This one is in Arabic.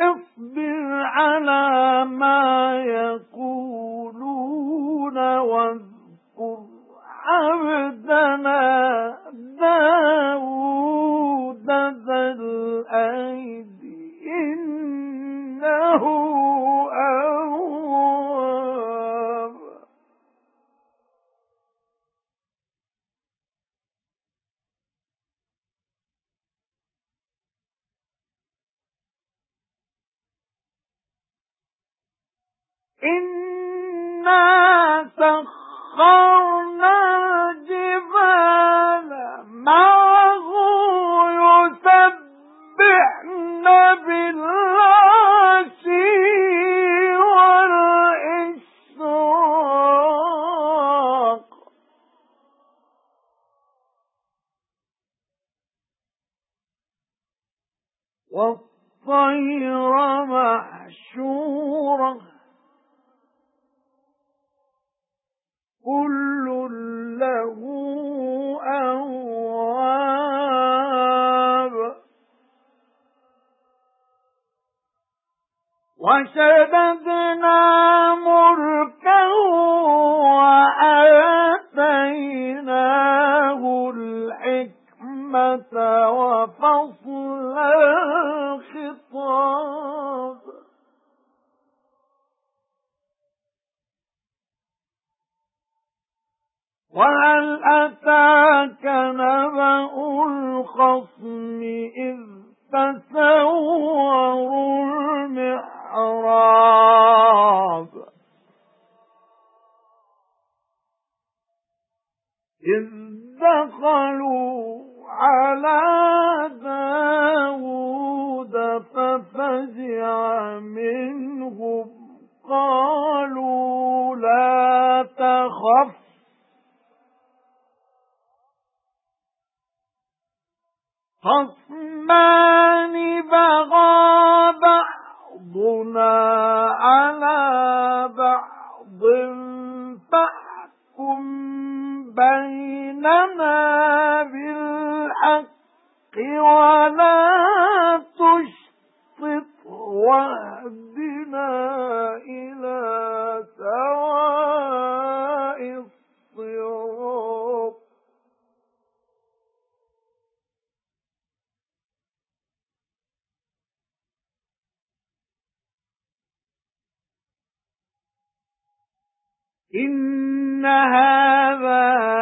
اصبر على ما يقولون إِنَّا سَخَّرْنَا الْجِبَالَ مَعَهُ يُسَبِّحْنَ بِالْعَشِيِّ وَالْإِشْرَاقِ وَالطَّيْرَ مَحْشُورَةً وَشَدَدْنَا مُلْكَهُ وَآتَيْنَاهُ الْحِكْمَةَ وَفَصْلَ الْخِطَابِ. وَهَلْ أَتَاكَ نَبَأُ الْخَصْمِ إِذْ تَسَوَّرُوا الْمِحْرَابَ إِذْ دَخَلُوا عَلَى دَاوُودَ فَفَزِعَ مِنْهُمْ. قَالُوا لَا تَخَفْ. خصمان بغى بعضنا على بعض فاحكم بيننا بالحق ولا تشطط واهدنا إِنَّ هَذَا